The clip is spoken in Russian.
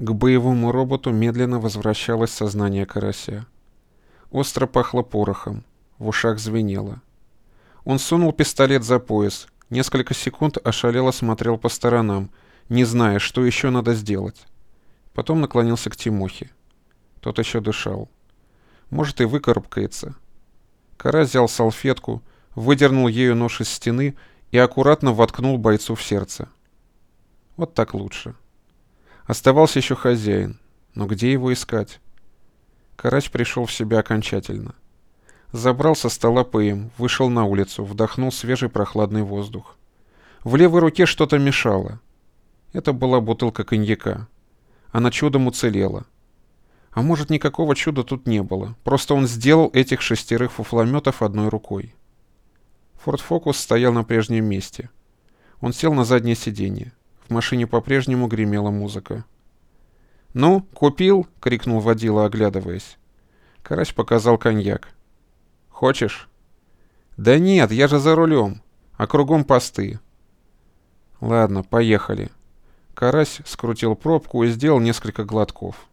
К боевому роботу медленно возвращалось сознание карася. Остро пахло порохом, в ушах звенело. Он сунул пистолет за пояс, несколько секунд ошалело смотрел по сторонам, не зная, что еще надо сделать. Потом наклонился к Тимохе. Тот еще дышал. Может, и выкарабкается. Кара взял салфетку, выдернул ею нож из стены и аккуратно воткнул бойцу в сердце. Вот так лучше. Оставался еще хозяин, но где его искать? Карач пришел в себя окончательно. Забрал со стола ПМ, вышел на улицу, вдохнул свежий прохладный воздух. В левой руке что-то мешало. Это была бутылка коньяка. Она чудом уцелела. А может, никакого чуда тут не было. Просто он сделал этих шестерых фуфлометов одной рукой. Форд Фокус стоял на прежнем месте. Он сел на заднее сиденье. В машине по-прежнему гремела музыка. «Ну, купил?» — крикнул водила, оглядываясь. Карась показал коньяк. «Хочешь?» «Да нет, я же за рулем, а кругом посты». «Ладно, поехали». Карась скрутил пробку и сделал несколько глотков.